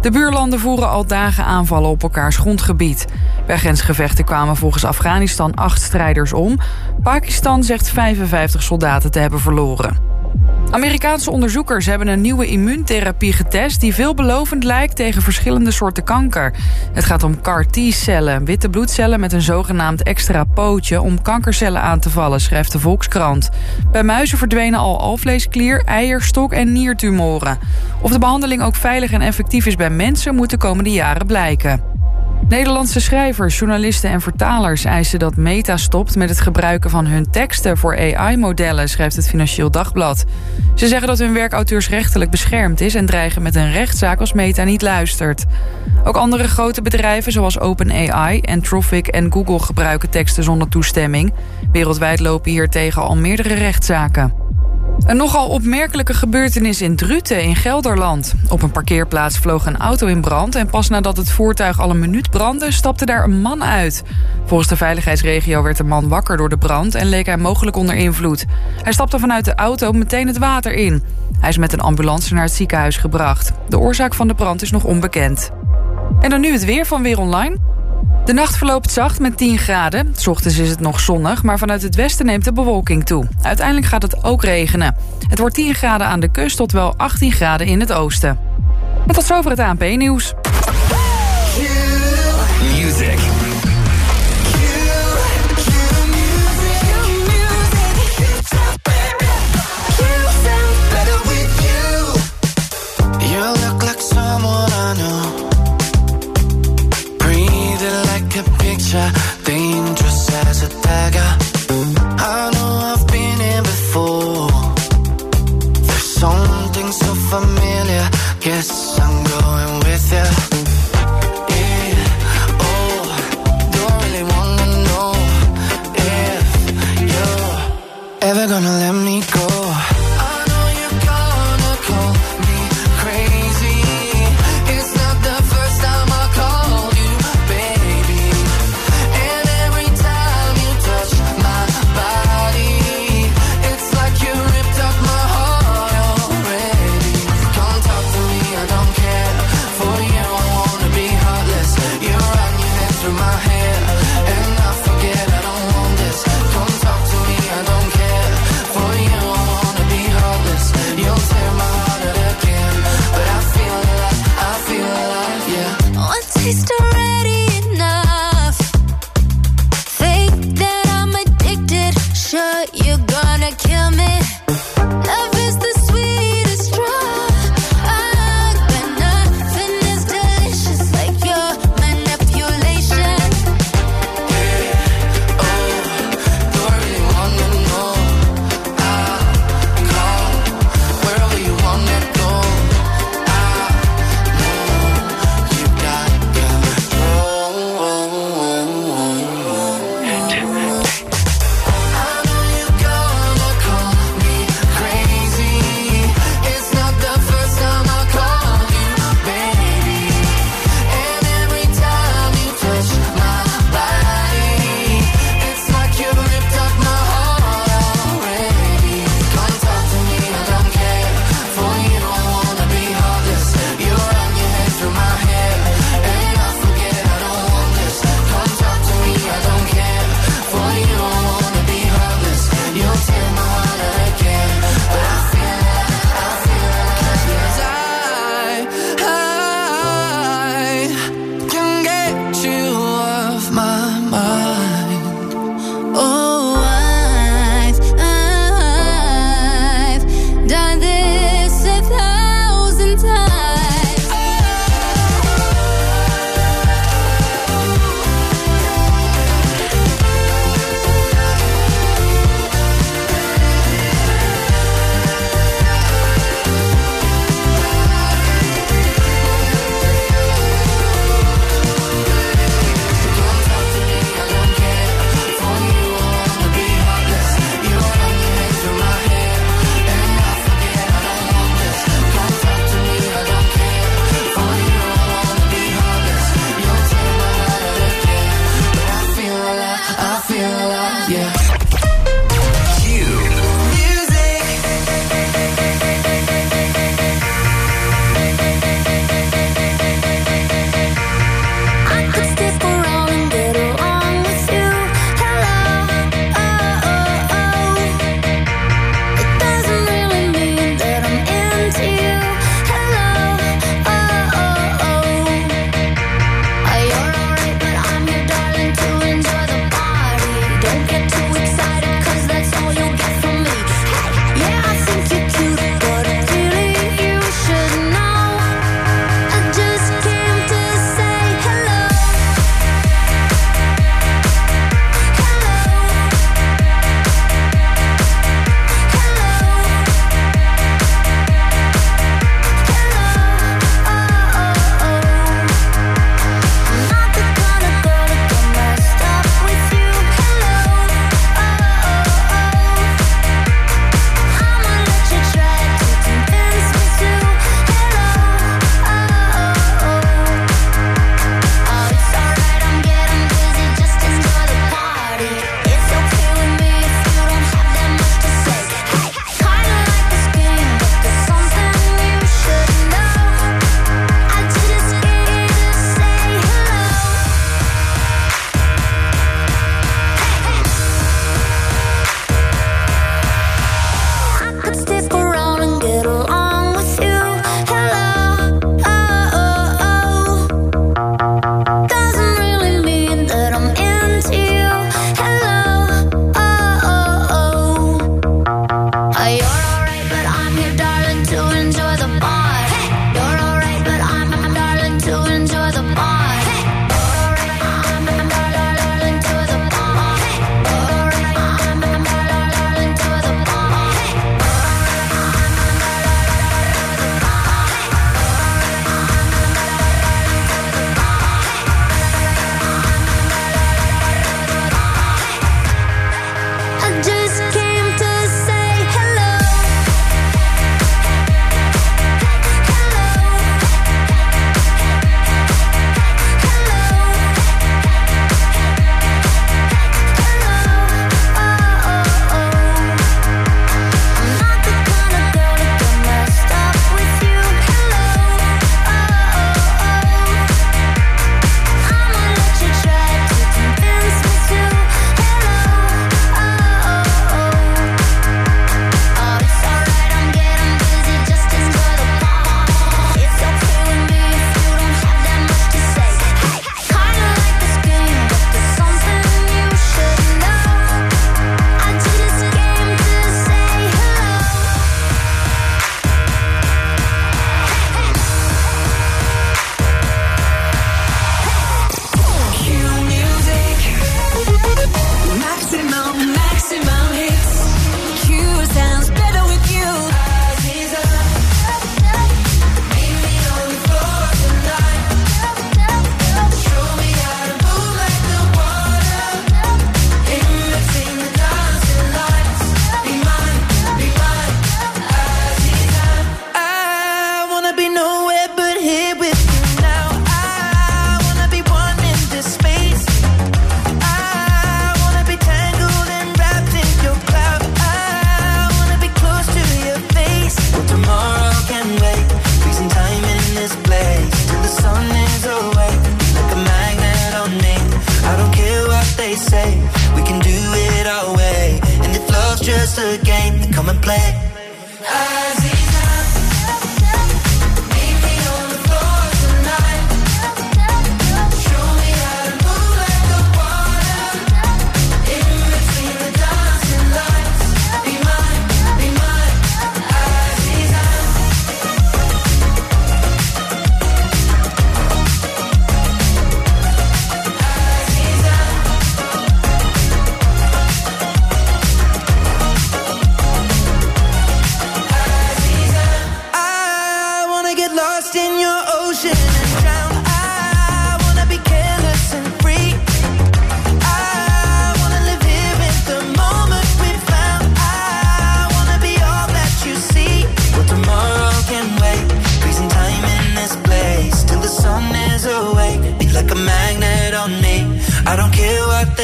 De buurlanden voeren al dagen aanvallen op elkaars grondgebied. Bij grensgevechten kwamen volgens Afghanistan acht strijders om. Pakistan zegt 55 soldaten te hebben verloren. Amerikaanse onderzoekers hebben een nieuwe immuuntherapie getest... die veelbelovend lijkt tegen verschillende soorten kanker. Het gaat om CAR-T-cellen, witte bloedcellen met een zogenaamd extra pootje... om kankercellen aan te vallen, schrijft de Volkskrant. Bij muizen verdwenen al alvleesklier, eierstok en niertumoren. Of de behandeling ook veilig en effectief is bij mensen... moet de komende jaren blijken. Nederlandse schrijvers, journalisten en vertalers eisen dat Meta stopt met het gebruiken van hun teksten voor AI-modellen, schrijft het Financieel Dagblad. Ze zeggen dat hun werk auteursrechtelijk beschermd is en dreigen met een rechtszaak als Meta niet luistert. Ook andere grote bedrijven zoals OpenAI, Anthropic en Google gebruiken teksten zonder toestemming. Wereldwijd lopen hier tegen al meerdere rechtszaken. Een nogal opmerkelijke gebeurtenis in Druten in Gelderland. Op een parkeerplaats vloog een auto in brand... en pas nadat het voertuig al een minuut brandde, stapte daar een man uit. Volgens de veiligheidsregio werd de man wakker door de brand... en leek hij mogelijk onder invloed. Hij stapte vanuit de auto meteen het water in. Hij is met een ambulance naar het ziekenhuis gebracht. De oorzaak van de brand is nog onbekend. En dan nu het weer van Weer Online. De nacht verloopt zacht met 10 graden. S ochtends is het nog zonnig, maar vanuit het westen neemt de bewolking toe. Uiteindelijk gaat het ook regenen. Het wordt 10 graden aan de kust tot wel 18 graden in het oosten. En tot zover het ANP-nieuws. As a dagger.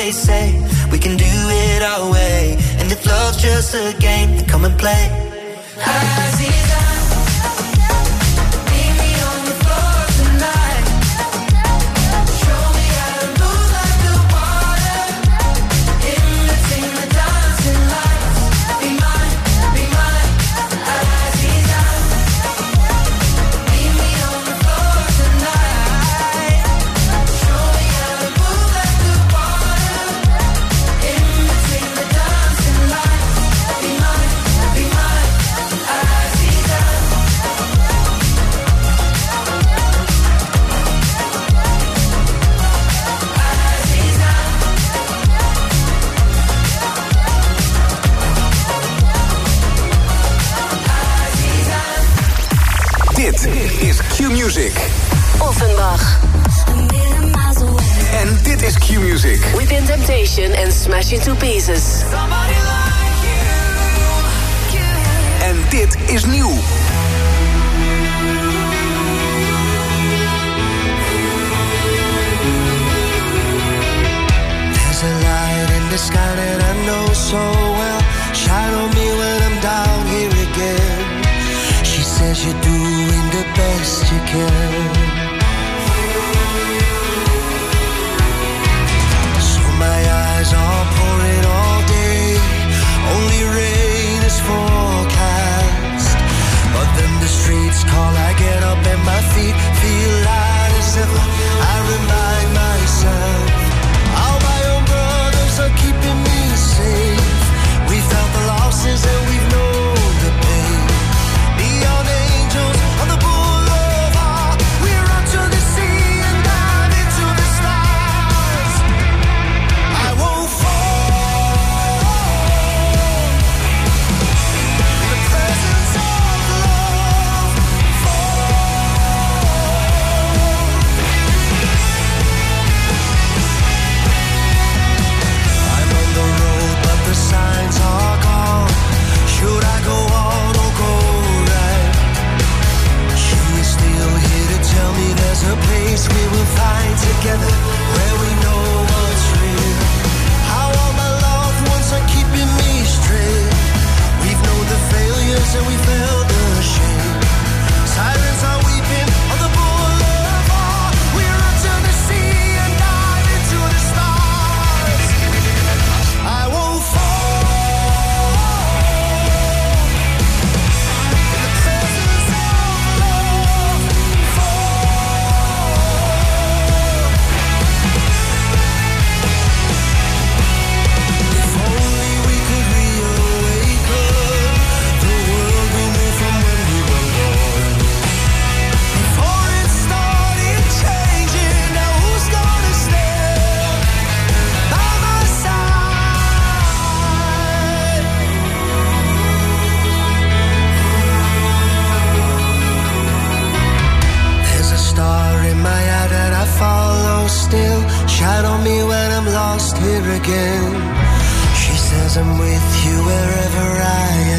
they say we can do it our way. And if love's just a game, then come and play. I see. again. She says I'm with you wherever I am.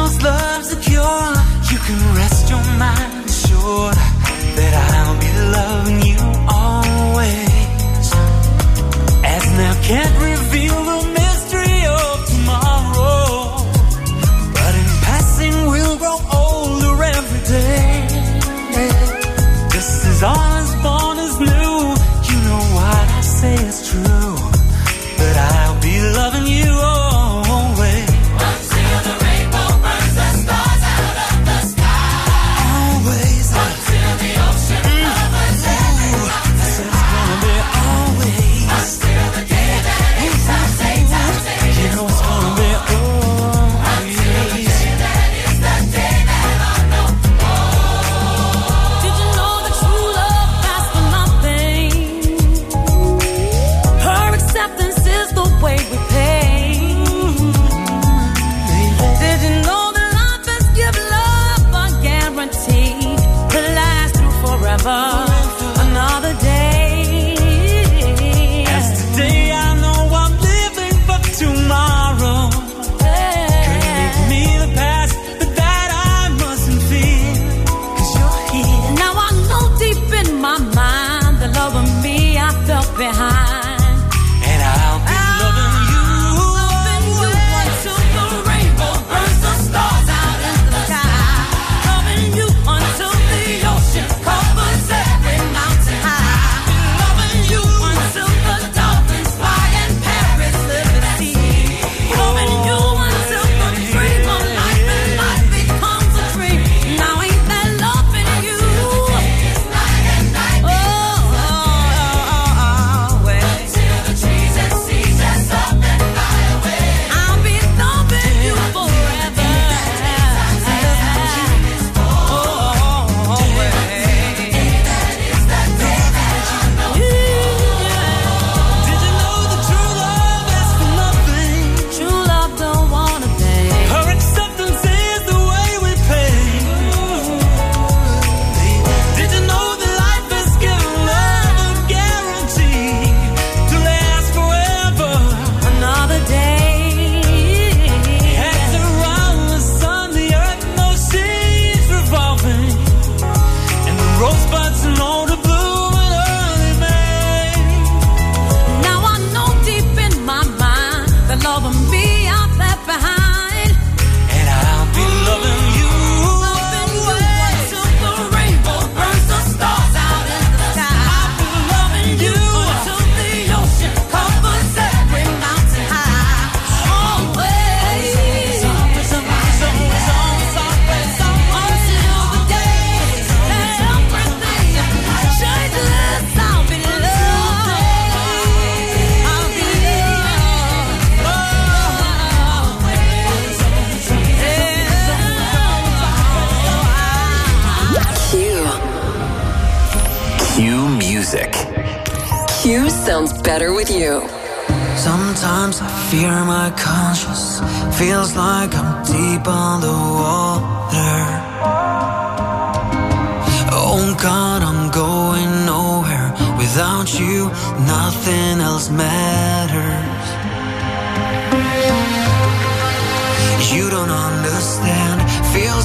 else loves a cure. You can rest your mind assured that I'll be loving you always. As now can't reveal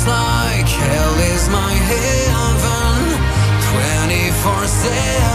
like hell is my heaven. 24 7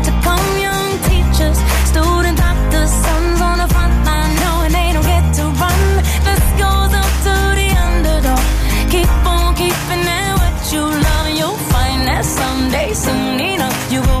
to come. Young teachers, student doctors, sons on the front line knowing they don't get to run. This goes up to the underdog. Keep on keeping it what you love, you'll find that someday, soon enough, you will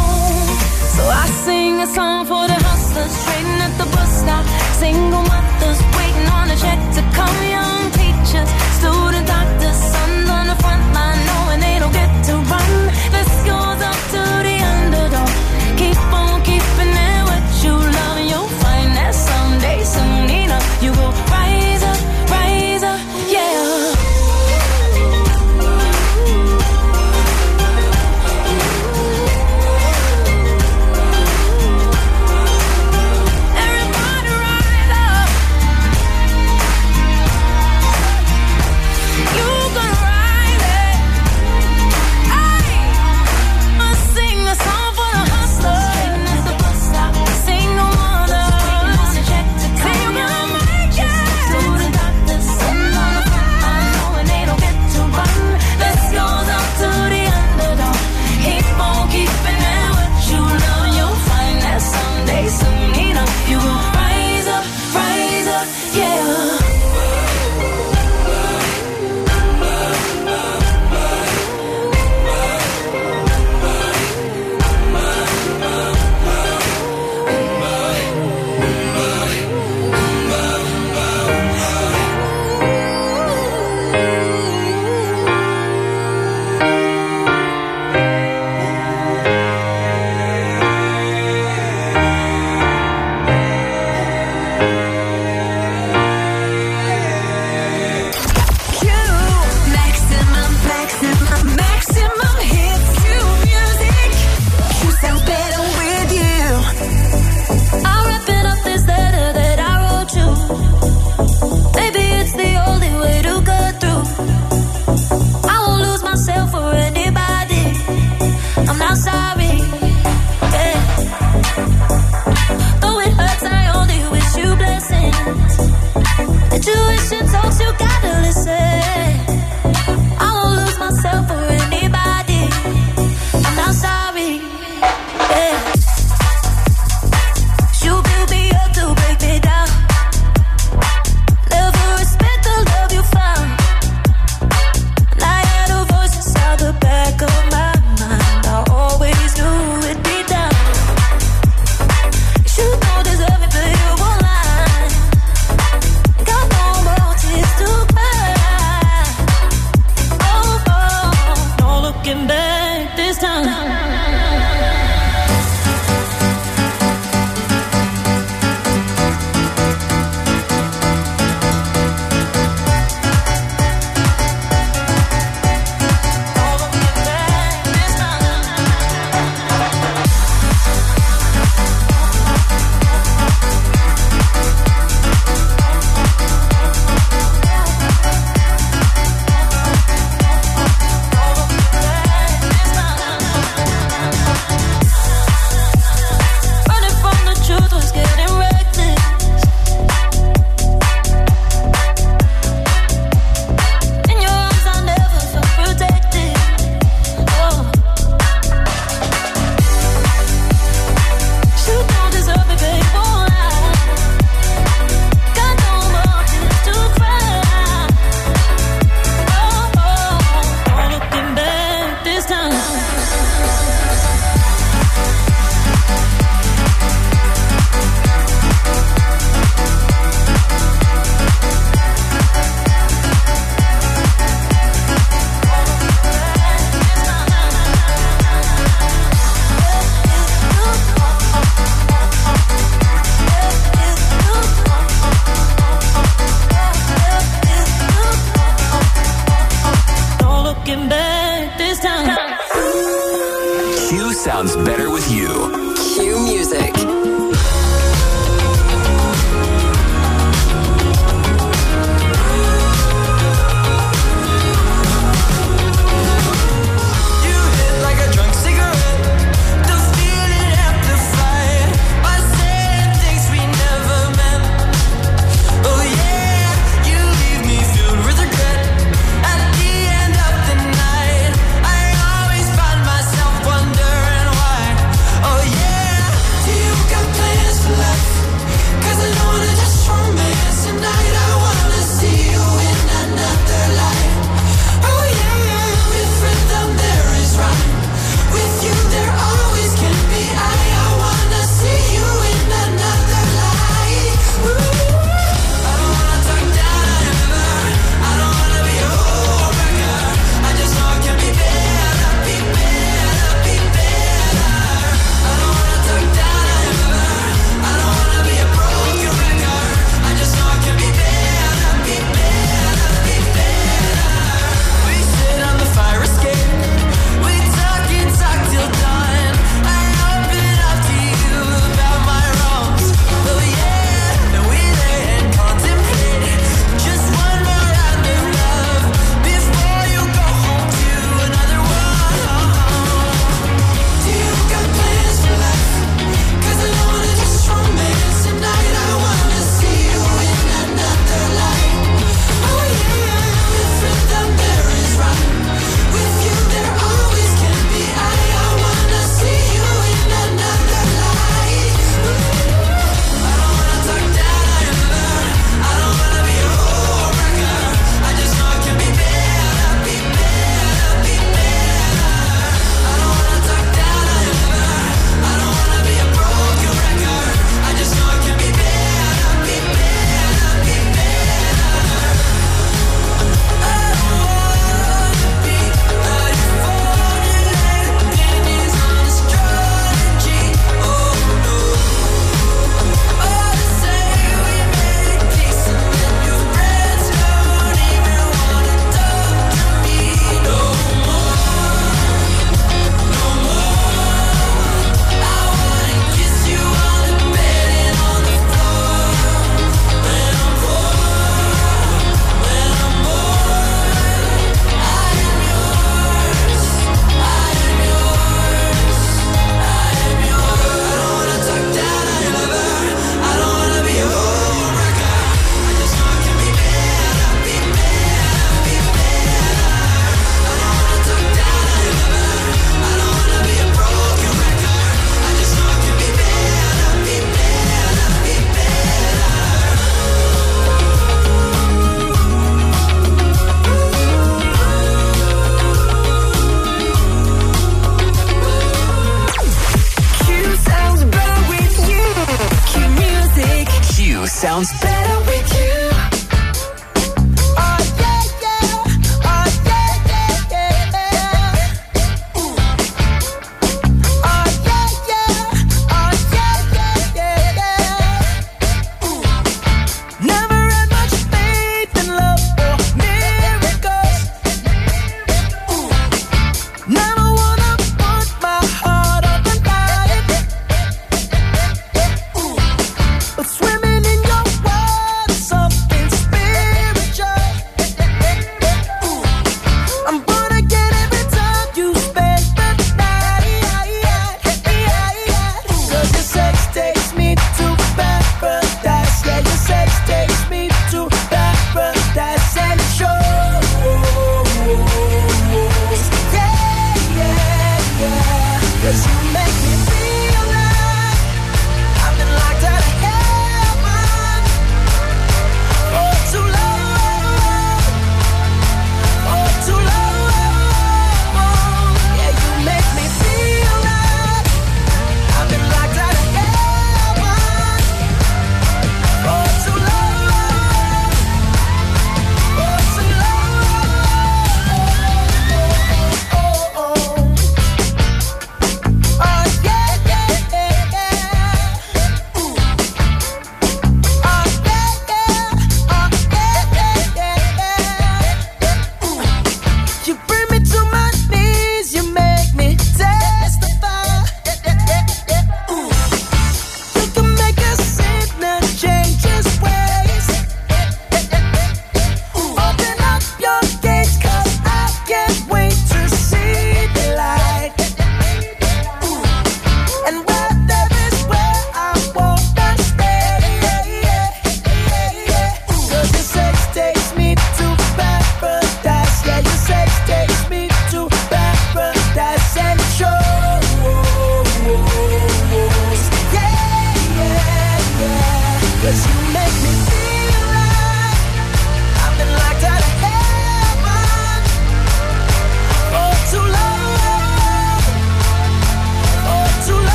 So I sing a song for the hustlers trading at the bus stop. Single mothers waiting on a check to come. Young teachers, student doctors, sons on the front line knowing they don't get to run. This goes up to the underdog. Keep on keeping it what you love, you'll find that someday, soon enough, you will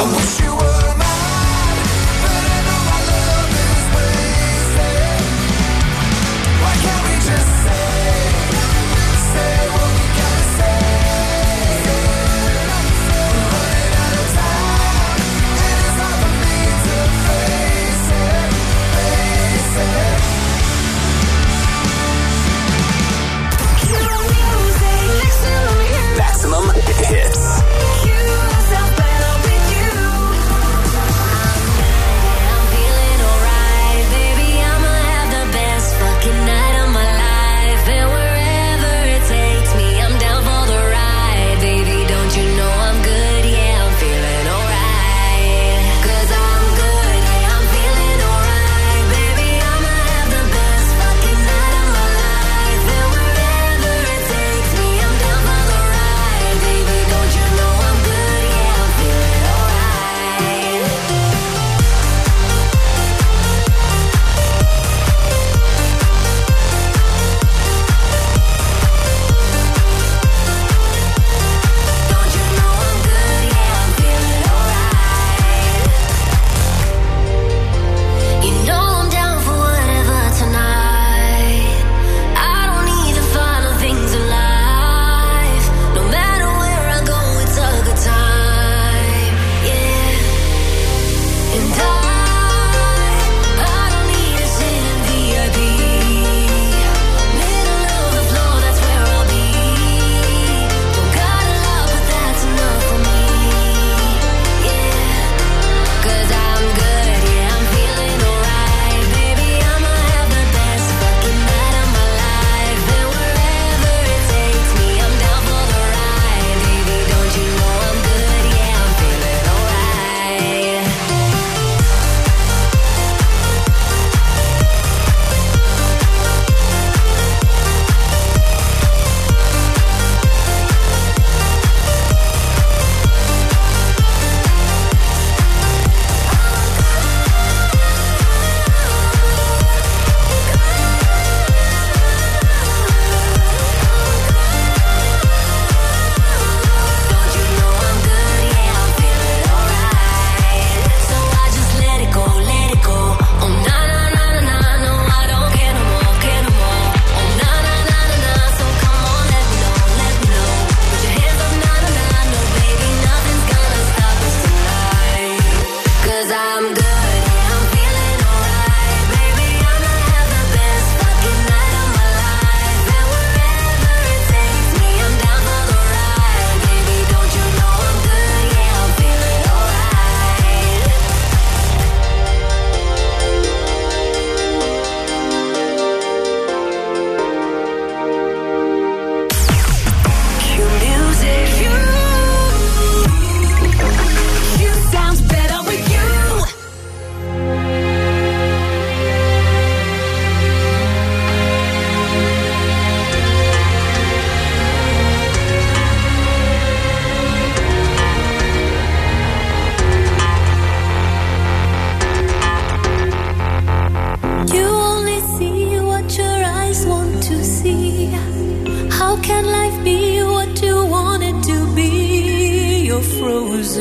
I wish you were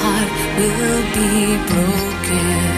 Heart will be broken.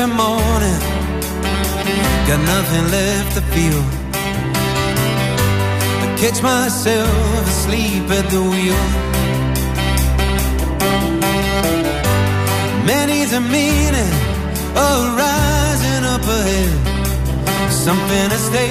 Are morning, got nothing left to feel. I catch myself asleep at the wheel. Many's a meaning of rising up ahead. Something to stay,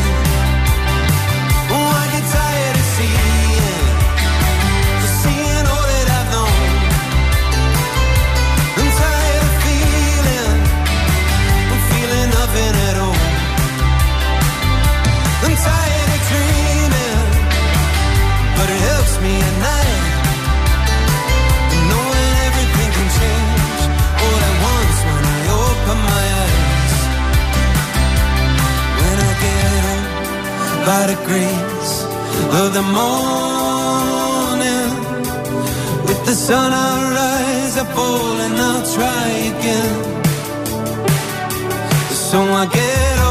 Grace of the morning, with the sun I rise, I fall and I'll try again. So I get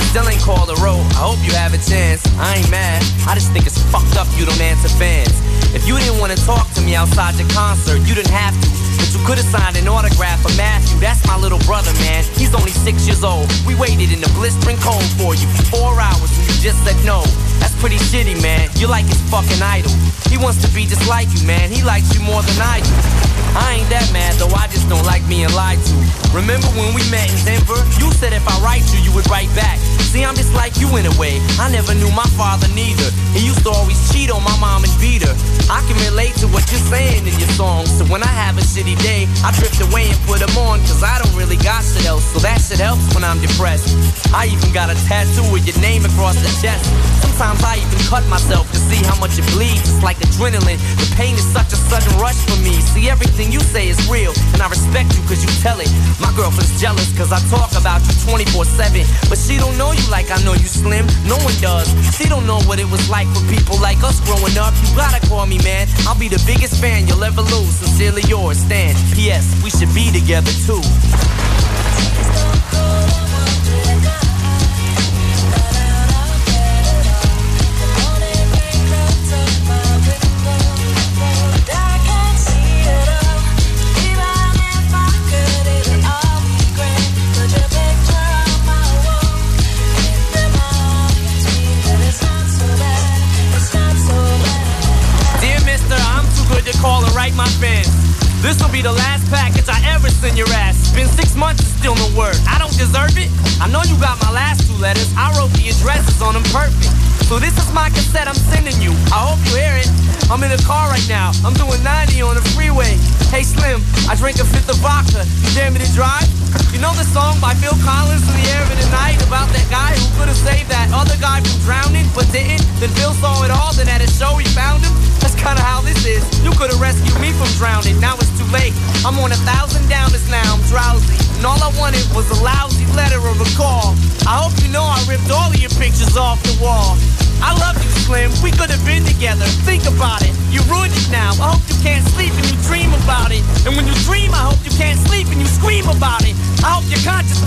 You still ain't called a row. I hope you have a chance. I ain't mad. I just think it's fucked up you don't answer fans. If you didn't want to talk to me outside your concert, you didn't have to. But you could have signed an autograph for Matthew. That's my little brother, man. He's only six years old. We waited in the blistering cold for you for four hours and you just said no. That's pretty shitty, man. You're like his fucking idol. He wants to be just like you, man. He likes you more than I do. I ain't that mad though, I just don't like being lied to. Remember when we met in Denver? You said if I write you, you would write back. See, I'm just like you in a way. I never knew my father neither. He used to always cheat on my mom and beat her. I can relate to what you're saying in your songs. So when I have a shitty day, I drift away and put them on. Cause I don't really got shit else. So that shit helps when I'm depressed. I even got a tattoo with your name across the chest. Sometimes I even cut myself to see how much it bleeds. It's like adrenaline. The pain is such a sudden rush for me. See, everything you say is real. And I respect you cause you tell it. My girlfriend's jealous cause I talk about you 24 7. But she don't know you like I know you slim. No one does. She don't know what it was like for people like us growing up. You gotta call me, man. I'll be the biggest fan you'll ever lose. Sincerely yours, Stan. P.S. We should be together too. Call and write my fans. This'll be the last package I ever send your ass. Been six months and still no word. I don't deserve it. I know you got my last two letters. I wrote the addresses on them perfect. So this is my cassette I'm sending you. I hope you hear it. I'm in a car right now. I'm doing 90 on the freeway. Hey Slim, I drink a fifth of vodka. You dare me to drive? You know the song by Phil Collins in the air of the night about that guy who could have saved that other guy from drowning but didn't? Then Phil saw it all, then at a show he found him? That's kinda how this is. You could have rescued me from drowning, now it's too late. I'm on a thousand downers now, I'm drowsy. And all I wanted was a lousy letter or a call. I hope you know I ripped all of your pictures off the wall. I love you, Slim. We could have been together. Think about it. You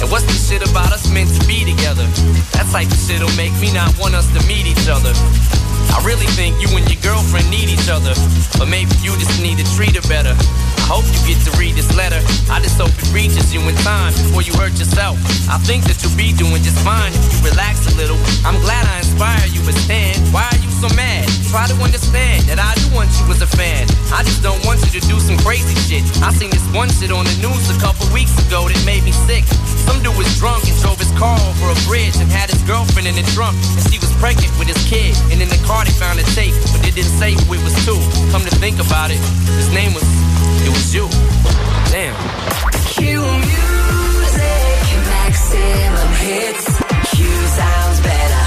And what's the shit about us meant to be together? That type of shit'll make me not want us to meet each other. I really think you and your girlfriend need each other, but maybe you just need to treat her better. I hope you get to read this letter. I just hope it reaches you in time before you hurt yourself. I think that you'll be doing just fine if you relax a little. I'm glad I inspire you, Try to understand that I do want you as a fan. I just don't want you to do some crazy shit. I seen this one shit on the news a couple weeks ago that made me sick. Some dude was drunk and drove his car over a bridge and had his girlfriend in the trunk, and she was pregnant with his kid. And in the car they found a tape, but they didn't say who it was to. Come to think about it, his name was, it was you. Damn. Qmusic, maximum hits. Q sounds better,